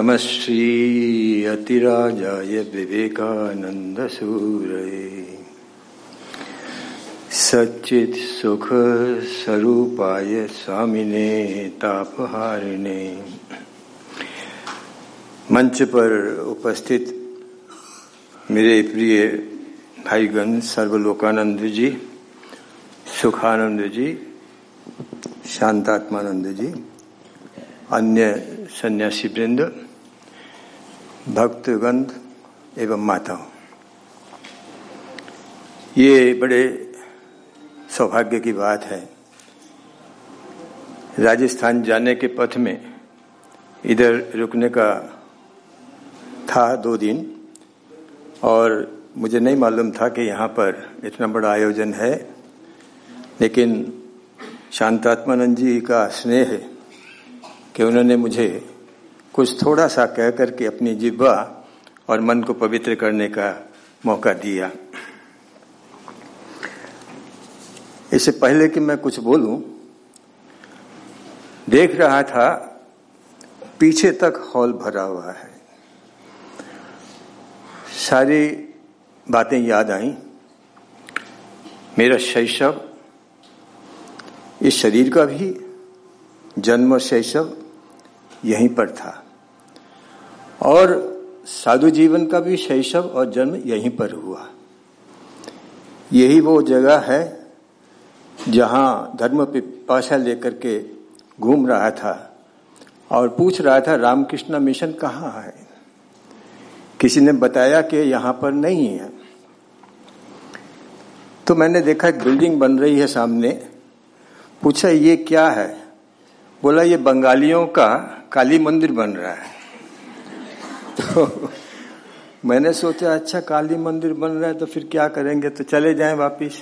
नमः श्री अतिराजाय विवेकानन्दसूरये। सच्चित सुख स्वरूपाय स्वामिने तापहारिणे। मंच पर उपस्थित मेरे प्रिय भाईगण सर्वलोकानंद जी, सुखानंद जी, शांतात्मानंद जी, अन्य सन्यासी वृंद भक्तगंध एवं माताओं, ये बड़े सौभाग्य की बात है। राजस्थान जाने के पथ में इधर रुकने का था दो दिन, और मुझे नहीं मालूम था कि यहाँ पर इतना बड़ा आयोजन है, लेकिन शांतात्मानंद जी का स्नेह कि उन्होंने मुझे कुछ थोड़ा सा कह करके अपनी जिब्वा और मन को पवित्र करने का मौका दिया। इससे पहले कि मैं कुछ बोलूँ, देख रहा था, पीछे तक हॉल भरा हुआ है। सारी बातें याद आई। मेरा शैशव, इस शरीर का भी, जन्म शैशव यहीं पर था। और साधु जीवन का भी शैशव और जन्म यहीं पर हुआ। यही वो जगह है जहाँ धर्म पिपाशा लेकर के घूम रहा था और पूछ रहा था, रामकृष्ण मिशन कहाँ है? किसी ने बताया कि यहाँ पर नहीं है। तो मैंने देखा, एक बिल्डिंग बन रही है सामने। पूछा, ये क्या है? बोला, ये बंगालियों का काली मंदिर बन रहा है। तो मैंने सोचा अच्छा काली मंदिर बन रहा है तो फिर क्या करेंगे? तो चले जाएँ वापिस।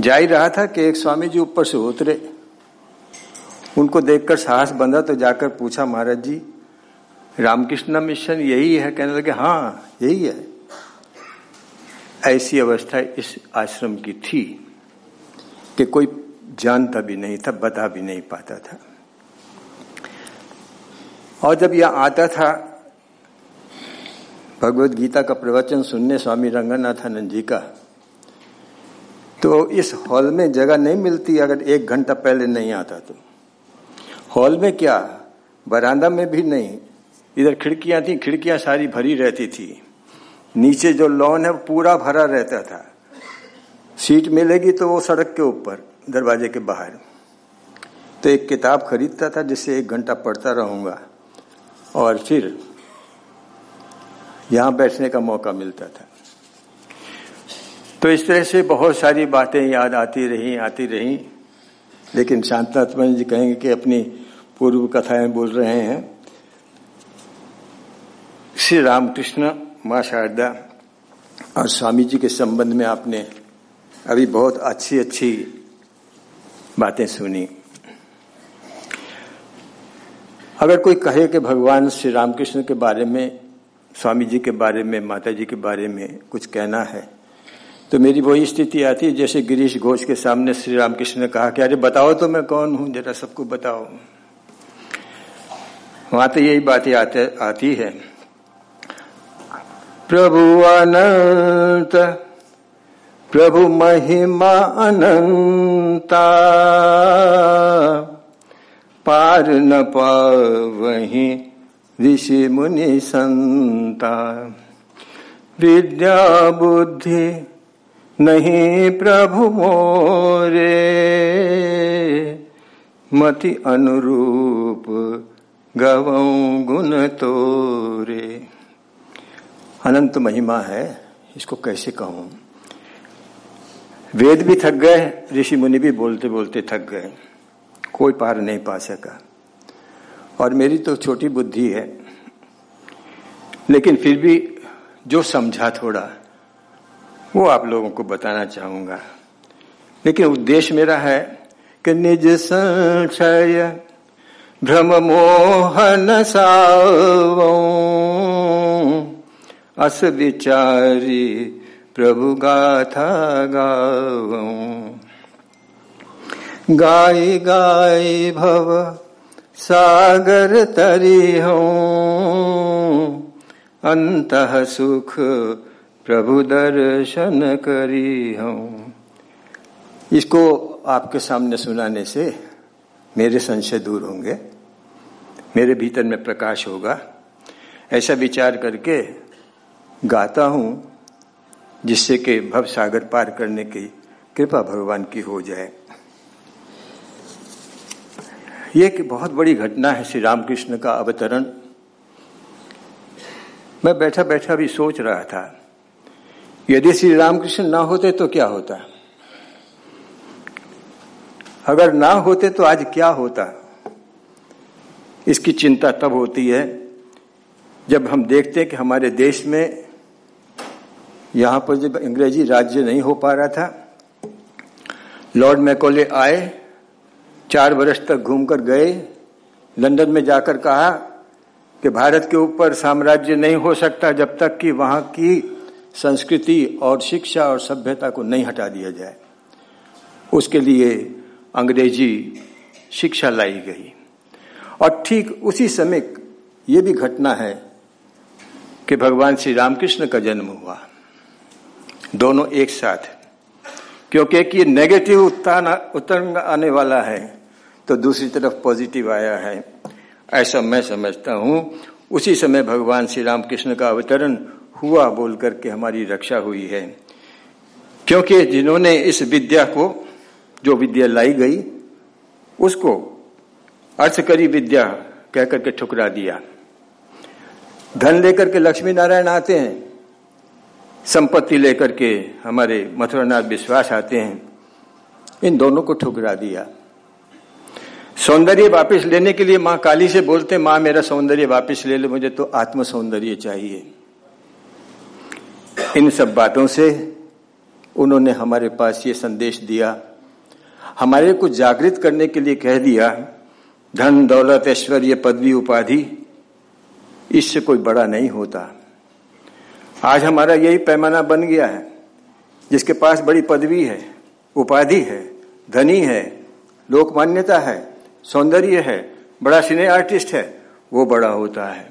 जा ही रहा था कि एक स्वामी जी ऊपर से उतरे। उनको देखकर साहस बंधा तो जाकर पूछा, महाराज जी, रामकृष्ण मिशन यही है? कहने लगे हाँ यही है। ऐसी अवस्था इस आश्रम की थी कि कोई जानता भी नहीं था, बता भी नहीं पाता था। और जब यह आता था, भगवत गीता का प्रवचन सुनने स्वामी रंगनाथानंद जी का तो इस हॉल में जगह नहीं मिलती अगर एक घंटा पहले नहीं आता तो। हॉल में क्या? बरामदा में भी नहीं। इधर खिड़कियाँ थी, खिड़कियाँ सारी भरी रहती थी। नीचे जो लॉन है, वो पूरा भरा रहता था। सीट मिलेगी तो वो सड़क के ऊपर। दरवाजे के बाहर। तो एक किताब खरीदता था, जिससे एक घंटा पढ़ता रहूँगा। और फिर यहाँ बैठने का मौका मिलता था। तो इस तरह से बहुत सारी बातें याद आती रही आती रही। लेकिन शांतात्मा जी कहेंगे कि अपनी पूर्व कथाएँ बोल रहे हैं। श्री रामकृष्ण, माँ शारदा और स्वामी जी के संबंध में आपने अभी बहुत अच्छी अच्छी बातें सुनी। अगर कोई कहे कि भगवान श्री रामकृष्ण के बारे में स्वामी जी के बारे में माता जी के बारे में कुछ कहना है तो मेरी वही स्थिति आती है, जैसे गिरीश घोष के सामने श्री रामकृष्ण ने कहा कि, अरे बताओ तो मैं कौन हूँ? जरा सबको बताओ। वहाँ तो यही बातें आती है। प्रभु अनंत प्रभु महिमा अनंता। पार न पावही ऋषि मुनि संता। विद्या बुद्धि नहीं प्रभु मोरे। मति अनुरूप गवौ गुण तोरे। अनंत महिमा है, इसको कैसे कहूँ? वेद भी थक गए, ऋषि मुनि भी बोलते बोलते थक गए। कोई पार नहीं पा सका। और मेरी तो छोटी बुद्धि है। लेकिन फिर भी जो समझा थोड़ा, वो आप लोगों को बताना चाहूँगा। लेकिन उद्देश्य मेरा है कि निज संशय, भ्रम मोहन सावो, अस विचारी प्रभु गाथा गाव। गाय गाय भव सागर तरी हूँ अंत सुख प्रभु दर्शन करी हूँ इसको आपके सामने सुनाने से मेरे संशय दूर होंगे। मेरे भीतर में प्रकाश होगा। ऐसा विचार करके गाता हूँ। जिससे कि भव सागर पार करने की कृपा भगवान की हो जाए। ये एक बहुत बड़ी घटना है श्री रामकृष्ण का अवतरण। मैं बैठा बैठा भी सोच रहा था, यदि श्री रामकृष्ण ना होते तो क्या होता? अगर ना होते तो आज क्या होता? इसकी चिंता तब होती है जब हम देखते हैं कि हमारे देश में यहाँ पर जब अंग्रेज़ी राज्य नहीं हो पा रहा था, लॉर्ड मैकोले आए, चार वर्ष तक घूमकर गए, लंदन में जाकर कहा कि भारत के ऊपर साम्राज्य नहीं हो सकता जब तक कि वहाँ की संस्कृति और शिक्षा और सभ्यता को नहीं हटा दिया जाए। उसके लिए अंग्रेज़ी शिक्षा लाई गई। और ठीक उसी समय ये भी घटना है कि भगवान श्री रामकृष्ण का जन्म हुआ। दोनों एक साथ क्योंकि एक ये नेगेटिव उत्तान आने वाला है तो दूसरी तरफ़ पॉजिटिव आया है। ऐसा मैं समझता हूँ। उसी समय भगवान श्री रामकृष्ण का अवतरण हुआ बोल करके हमारी रक्षा हुई है। क्योंकि जिन्होंने इस विद्या को, जो विद्या लाई गई, उसको अर्थकरी विद्या कहकर के ठुकरा दिया। धन लेकर के लक्ष्मी नारायण आते हैं। संपत्ति लेकर के हमारे मथुरानाथ विश्वास आते हैं। इन दोनों को ठुकरा दिया। सौंदर्य वापस लेने के लिए माँ काली से बोलते, माँ, मेरा सौंदर्य वापस ले ले, मुझे तो आत्म सौंदर्य चाहिए। इन सब बातों से उन्होंने हमारे पास ये संदेश दिया। हमारे को जागृत करने के लिए कह दिया, धन, दौलत, ऐश्वर्य, पदवी, उपाधि, इससे कोई बड़ा नहीं होता। आज हमारा यही पैमाना बन गया है, जिसके पास बड़ी पदवी है, उपाधि है, धनी है लोकमान्यता है, सौंदर्य है, बड़ा सिने आर्टिस्ट है, वो बड़ा होता है।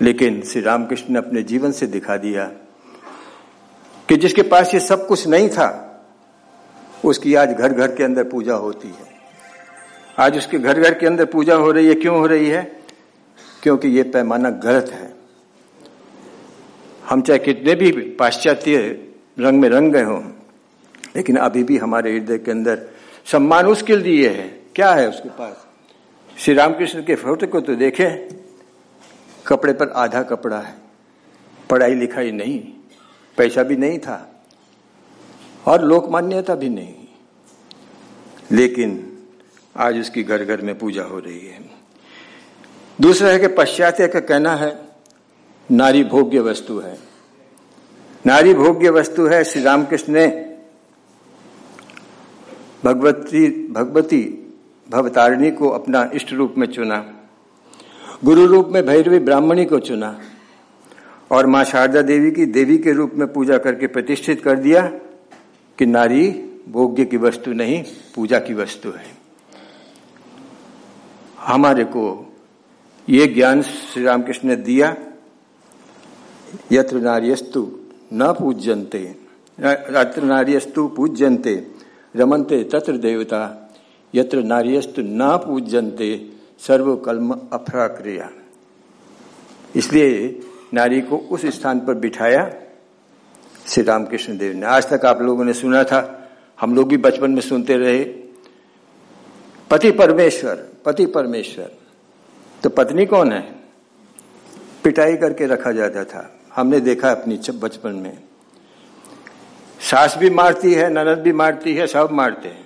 लेकिन श्री रामकृष्ण ने अपने जीवन से दिखा दिया कि जिसके पास ये सब कुछ नहीं था, उसकी आज घर घर के अंदर पूजा होती है। आज उसके घर घर के अंदर पूजा हो रही है, क्यों हो रही है? क्योंकि ये पैमाना गलत है। हम चाहे कितने भी पाश्चात्य रंग में रंग गए हों, लेकिन अभी भी हमारे हृदय के अंदर सम्मान उसके लिए है। क्या है उसके पास? श्री रामकृष्ण के फ़ोटो को तो देखें। कपड़े पर आधा कपड़ा है। पढ़ाई लिखाई नहीं, पैसा भी नहीं था, और लोक मान्यता भी नहीं। लेकिन आज उसकी घर घर में पूजा हो रही है। दूसरा है कि पश्चात्य का कहना है नारी भोग्य वस्तु है। नारी भोग्य वस्तु है, श्री रामकृष्ण ने भगवती भगवती भवतारिणी को अपना इष्ट रूप में चुना, गुरु रूप में भैरवी ब्राह्मणी को चुना, और माँ शारदा देवी की देवी के रूप में पूजा करके प्रतिष्ठित कर दिया कि नारी भोग्य की वस्तु नहीं, पूजा की वस्तु है। हमारे को ये ज्ञान श्री रामकृष्ण ने दिया यत्र नार्यस्तु न पूज्यंते यत्र नार्यस्तु पूज्यंते रमनते तत्र देवता, यत्र नार्यस्तु न पूज्यंते सर्व कलम अफरा क्रिया इसलिए नारी को उस स्थान पर बिठाया श्री रामकृष्ण देव ने। आज तक आप लोगों ने सुना था, हम लोग भी बचपन में सुनते रहे। पति परमेश्वर पति परमेश्वर तो पत्नी कौन है? पिटाई करके रखा जाता था। हमने देखा अपनी बचपन में। सास भी मारती है, ननद भी मारती है, सब मारते हैं।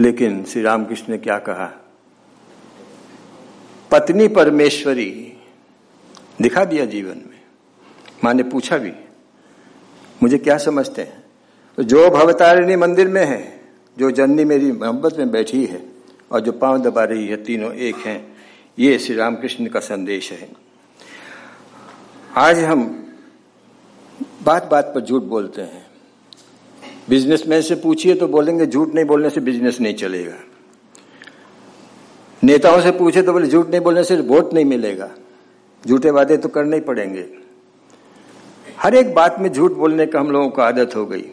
लेकिन श्री रामकृष्ण ने क्या कहा? पत्नी परमेश्वरी, दिखा दिया जीवन में। माँ ने पूछा भी, मुझे क्या समझते हैं? तो जो भवतारिणी मंदिर में है, जो जननी मेरी मोहब्बत में बैठी है, और जो पाँव दबा रही है, तीनों एक हैं, ये श्री रामकृष्ण का संदेश है। आज हम बात बात पर झूठ बोलते हैं। बिजनेसमैन से पूछिए तो बोलेंगे, झूठ नहीं बोलने से बिज़नेस नहीं चलेगा। नेताओं से पूछे तो बोले, झूठ नहीं बोलने से वोट नहीं मिलेगा। झूठे वादे तो करने ही पड़ेंगे। हर एक बात में झूठ बोलने का हम लोगों को आदत हो गई।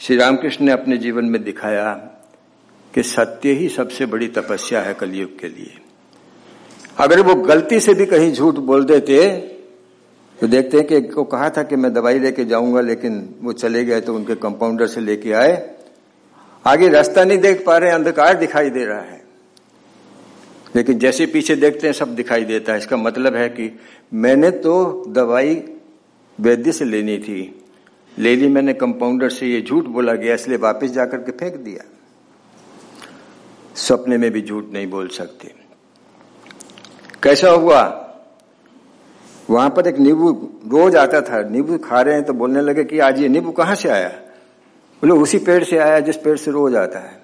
श्री रामकृष्ण ने अपने जीवन में दिखाया कि सत्य ही सबसे बड़ी तपस्या है कलयुग के लिए। अगर वो गलती से भी कहीं झूठ बोल देते तो देखते हैं कि को कहा था कि मैं दवाई लेके जाऊँगा, लेकिन वो चले गए तो उनके कंपाउंडर से लेके आए। आगे रास्ता नहीं देख पा रहे, अंधकार दिखाई दे रहा है। लेकिन जैसे पीछे देखते हैं, सब दिखाई देता है। इसका मतलब है कि मैंने तो दवाई वैद्य से लेनी थी। ले ली मैंने कंपाउंडर से, ये झूठ बोला गया, इसलिए वापस जाकर के फेंक दिया। सपने में भी झूठ नहीं बोल सकते। कैसा हुआ? वहाँ पर एक नींबू रोज आता था, नींबू खा रहे हैं तो बोलने लगे कि आज ये नींबू कहाँ से आया? बोले, उसी पेड़ से आया जिस पेड़ से रोज आता है।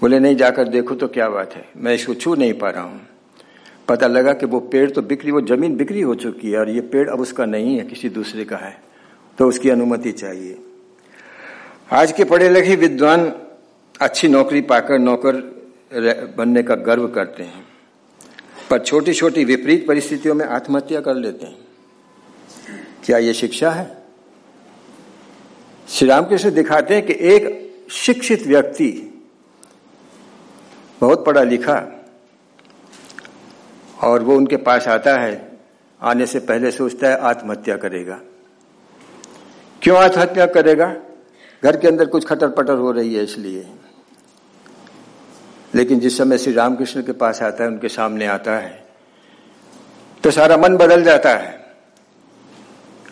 बोले, नहीं, जाकर देखो तो क्या बात है, मैं इसको छू नहीं पा रहा हूँ। पता लगा कि वो पेड़ तो बिक्री वो ज़मीन बिक्री हो चुकी है और ये पेड़ अब उसका नहीं है, किसी दूसरे का है तो उसकी अनुमति चाहिए। आज के पढ़े लिखे विद्वान अच्छी नौकरी पाकर नौकर बनने का गर्व करते हैं। पर छोटी छोटी विपरीत परिस्थितियों में आत्महत्या कर लेते हैं। क्या यह शिक्षा है? श्री रामकृष्ण दिखाते हैं कि एक शिक्षित व्यक्ति, बहुत पढ़ा लिखा, और वो उनके पास आता है, आने से पहले सोचता है आत्महत्या करेगा। क्यों आत्महत्या करेगा? घर के अंदर कुछ खटर पटर हो रही है इसलिए। लेकिन जिस समय श्री रामकृष्ण के पास आता है, उनके सामने आता है तो सारा मन बदल जाता है।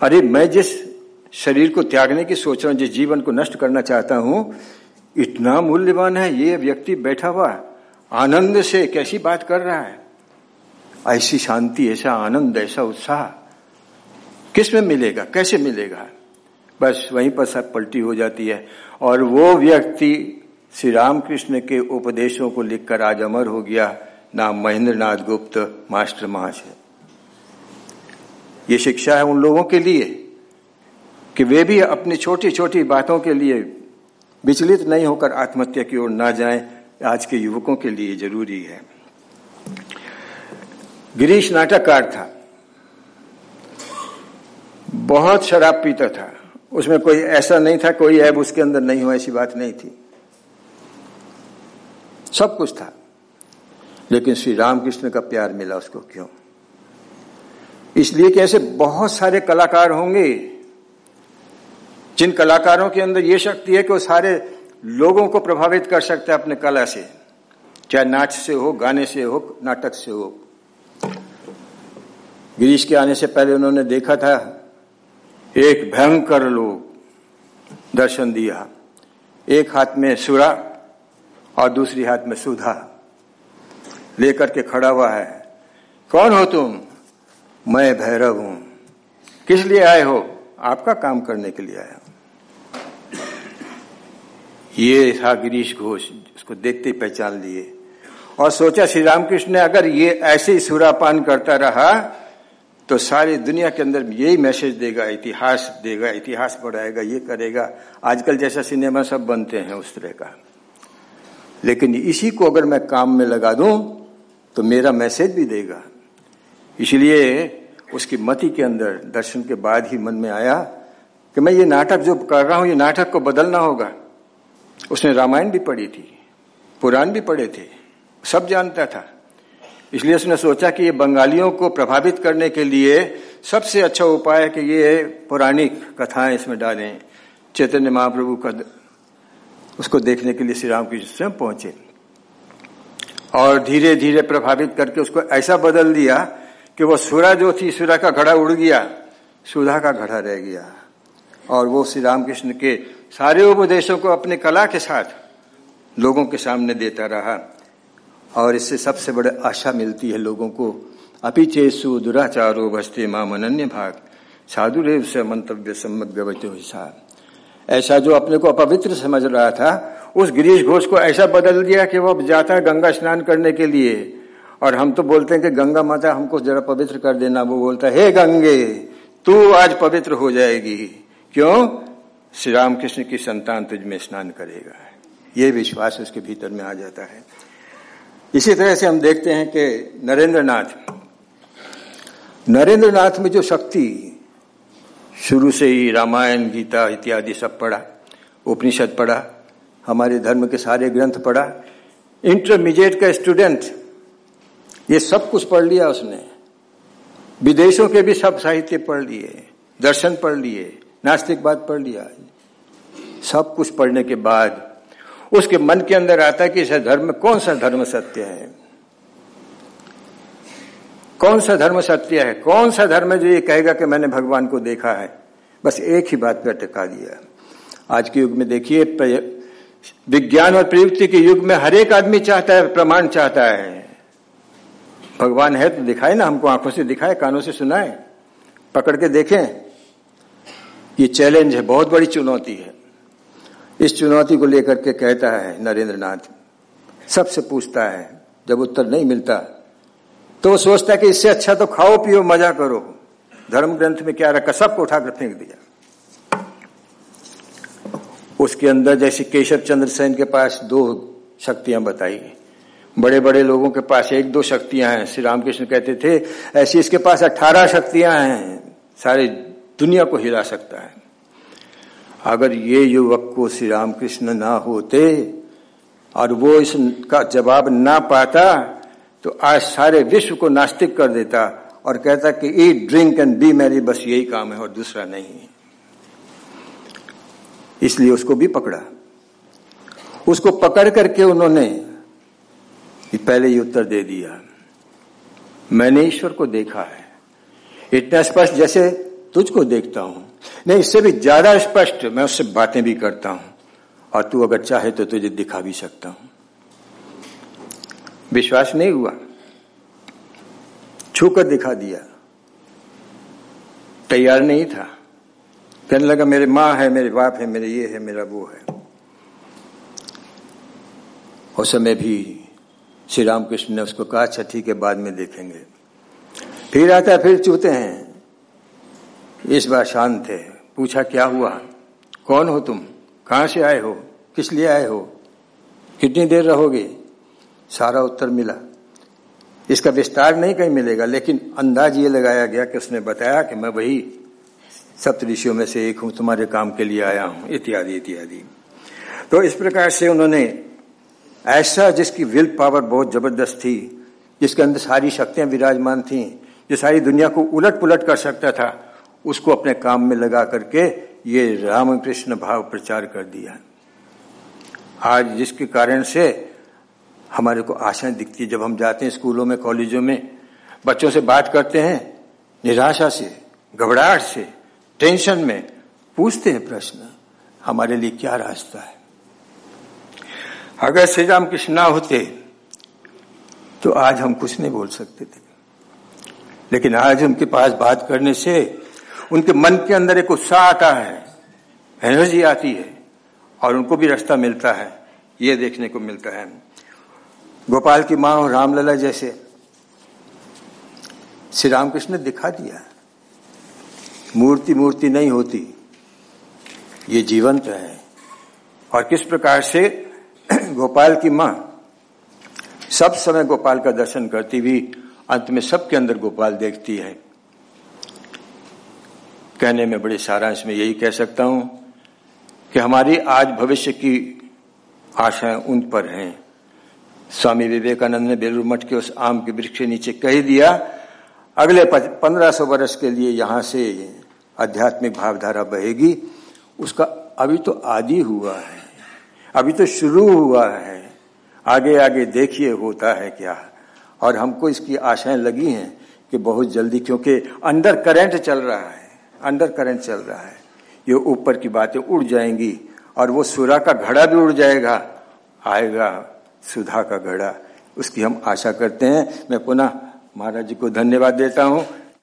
अरे, मैं जिस शरीर को त्यागने की सोच रहा हूँ, जिस जीवन को नष्ट करना चाहता हूँ, इतना मूल्यवान है, ये व्यक्ति बैठा हुआ, आनंद से कैसी बात कर रहा है? ऐसी शांति, ऐसा आनंद, ऐसा उत्साह किसमें मिलेगा, कैसे मिलेगा? बस वहीं पर सब पलटी हो जाती है, और वो व्यक्ति श्री रामकृष्ण के उपदेशों को लिखकर आज अमर हो गया नाम महेंद्र नाथ गुप्त, मास्टर महाशय ये शिक्षा है उन लोगों के लिए कि वे भी अपनी छोटी छोटी बातों के लिए विचलित नहीं होकर आत्महत्या की ओर ना जाएँ, आज के युवकों के लिए ज़रूरी है। गिरीश नाटककार था। बहुत शराब पीता था। उसमें कोई ऐसा नहीं था, कोई ऐब उसके अंदर नहीं हो ऐसी बात नहीं थी। सब कुछ था। लेकिन श्री रामकृष्ण का प्यार मिला उसको क्यों? इसलिए कि ऐसे बहुत सारे कलाकार होंगे, जिन कलाकारों के अंदर यह शक्ति है कि वो सारे लोगों को प्रभावित कर सकते हैं अपने कला से, चाहे नाच से हो, गाने से हो, नाटक से हो। गिरीश के आने से पहले उन्होंने देखा था, एक भयंकर लोग दर्शन दिया। एक हाथ में सुरा और दूसरी हाथ में सुधा लेकर के खड़ा हुआ है। कौन हो तुम? मैं भैरव हूँ। किस लिए आए हो? आपका काम करने के लिए आया ये था गिरीश घोष, उसको देखते ही पहचान लिए। और सोचा श्री रामकृष्ण ने अगर ये ऐसे ही सुरापान करता रहा तो सारी दुनिया के अंदर यही मैसेज देगा, इतिहास देगा, इतिहास बढ़ाएगा, ये करेगा। आजकल जैसा सिनेमा सब बनते हैं उस तरह का। लेकिन इसी को अगर मैं काम में लगा दूँ तो मेरा मैसेज भी देगा। इसलिए उसकी मति के अंदर दर्शन के बाद ही मन में आया कि मैं ये नाटक जो कर रहा हूँ, ये नाटक को बदलना होगा। उसने रामायण भी पढ़ी थी, पुराण भी पढ़े थे, सब जानता था। इसलिए उसने सोचा कि ये बंगालियों को प्रभावित करने के लिए सबसे अच्छा उपाय है कि ये पौराणिक कथाएँ इसमें डालें। चैतन्य महाप्रभु का उसको देखने के लिए श्री राम कृष्ण स्वयं पहुँचे और धीरे धीरे प्रभावित करके उसको ऐसा बदल दिया कि वो सुरा जो थी सुरा का घड़ा उड़ गया, सुधा का घड़ा रह गया। और वो श्री रामकृष्ण के सारे उपदेशों को अपने कला के साथ लोगों के सामने देता रहा। और इससे सबसे बड़े आशा मिलती है लोगों को अपिचेसु दुराचारो भस्ते माम अनन्य भाग साधुरेव से मंतव्य सम्मत व्यवचो हिसाब ऐसा जो अपने को अपवित्र समझ रहा था, उस गिरीश घोष को ऐसा बदल दिया कि वो अब जाता है गंगा स्नान करने के लिए। और हम तो बोलते हैं कि गंगा माता हमको जरा पवित्र कर देना। वो बोलता है, हे गंगे, तू आज पवित्र हो जाएगी। क्यों? श्री रामकृष्ण की संतान तुझ में स्नान करेगा। ये विश्वास उसके भीतर में आ जाता है। इसी तरह से हम देखते हैं कि नरेंद्र नाथ नरेंद्र नाथ में जो शक्ति शुरू से ही रामायण, गीता इत्यादि सब पढ़ा, उपनिषद पढ़ा, हमारे धर्म के सारे ग्रंथ पढ़ा। इंटरमीडिएट का स्टूडेंट ये सब कुछ पढ़ लिया उसने। विदेशों के भी सब साहित्य पढ़ लिए, दर्शन पढ़ लिए नास्तिकवाद पढ़ लिया। सब कुछ पढ़ने के बाद उसके मन के अंदर आता है कि इस धर्म कौन सा धर्म सत्य है? कौन सा धर्म सत्य है? कौन सा धर्म है जो ये कहेगा कि मैंने भगवान को देखा है? बस एक ही बात पर टिका दिया। आज के युग में देखिए विज्ञान और प्रयुक्ति के युग में हर एक आदमी चाहता है, प्रमाण चाहता है। भगवान है तो दिखाए ना, हमको आँखों से दिखाए, कानों से सुनाए, पकड़ के देखें। ये चैलेंज है, बहुत बड़ी चुनौती है। इस चुनौती को लेकर के कहता है नरेंद्र नाथ सबसे पूछता है, जब उत्तर नहीं मिलता तो वो सोचता है कि इससे अच्छा तो खाओ पियो, मज़ा करो। धर्म ग्रंथ में क्या रखा? सबको उठाकर फेंक दिया। उसके अंदर जैसे केशव चंद्र सेन के पास दो शक्तियाँ बताई बड़े बड़े लोगों के पास एक दो शक्तियाँ हैं। श्री रामकृष्ण कहते थे, ऐसी इसके पास अठारह शक्तियाँ हैं, सारी दुनिया को हिला सकता है। अगर ये युवक को श्री रामकृष्ण ना होते, और वो इसका जवाब ना पाता तो आज सारे विश्व को नास्तिक कर देता और कहता कि eat drink and be merry बस यही काम है और दूसरा नहीं इसलिए उसको भी पकड़ा। उसको पकड़ करके उन्होंने पहले ही उत्तर दे दिया, मैंने ईश्वर को देखा है। इतना स्पष्ट जैसे तुझको देखता हूँ। नहीं, इससे भी ज़्यादा स्पष्ट मैं उससे बातें भी करता हूँ। और तू अगर चाहे तो तुझे दिखा भी सकता हूँ। विश्वास नहीं हुआ। छूकर दिखा दिया। तैयार नहीं था। कहने लगा, मेरे माँ है, मेरे बाप है, मेरे ये है, मेरा वो है। उस समय भी श्री रामकृष्ण ने उसको कहा अच्छा ठीक है, बाद में देखेंगे। फिर आता, फिर चूते हैं। इस बार शांत थे पूछा, क्या हुआ? कौन हो तुम? कहाँ से आए हो? किस लिए आए हो? कितनी देर रहोगे? सारा उत्तर मिला। इसका विस्तार नहीं कहीं मिलेगा, लेकिन अंदाज ये लगाया गया कि उसने बताया कि मैं वही सप्त ऋषियों में से एक हूँ, तुम्हारे काम के लिए आया हूँ, इत्यादि इत्यादि। तो इस प्रकार से उन्होंने ऐसा जिसकी विल पावर बहुत ज़बरदस्त थी, जिसके अंदर सारी शक्तियाँ विराजमान थी, जो सारी दुनिया को उलट पुलट कर सकता था, उसको अपने काम में लगा करके ये रामकृष्ण भाव प्रचार कर दिया। आज जिसके कारण से हमारे को आशाएँ दिखती है। जब हम जाते हैं स्कूलों में, कॉलेजों में, बच्चों से बात करते हैं, निराशा से, घबराहट से, टेंशन में पूछते हैं प्रश्न, हमारे लिए क्या रास्ता है? अगर श्री राम कृष्ण ना होते तो आज हम कुछ नहीं बोल सकते थे। लेकिन आज उनके पास बात करने से, उनके मन के अंदर एक उत्साह आता है, एनर्जी आती है, और उनको भी रास्ता मिलता है, ये देखने को मिलता है। गोपाल की माँ और रामलला जैसे। श्री रामकृष्ण ने दिखा दिया। मूर्ति मूर्ति नहीं होती। ये जीवंत है। और किस प्रकार से गोपाल की माँ सब समय गोपाल का दर्शन करती हुई अंत में सबके अंदर गोपाल देखती है। कहने में बड़े सारांश में यही कह सकता हूँ कि हमारी आज भविष्य की आशाएँ उन पर हैं। स्वामी विवेकानंद ने बेलूर मठ के उस आम के वृक्ष के नीचे कह दिया, अगले पंद्रह सौ वर्ष के लिए यहाँ से आध्यात्मिक भावधारा बहेगी। उसका अभी तो आदि हुआ है, अभी तो शुरू हुआ है। आगे आगे देखिए होता है क्या? और हमको इसकी आशाएँ लगी हैं कि बहुत जल्दी, क्योंकि अंडर करंट चल रहा है अंडर करंट चल रहा है। ये ऊपर की बातें उड़ जाएँगी और वो सुरा का घड़ा भी उड़ जाएगा, आएगा। सुधा का घड़ा। उसकी हम आशा करते हैं। मैं पुनः महाराज जी को धन्यवाद देता हूँ।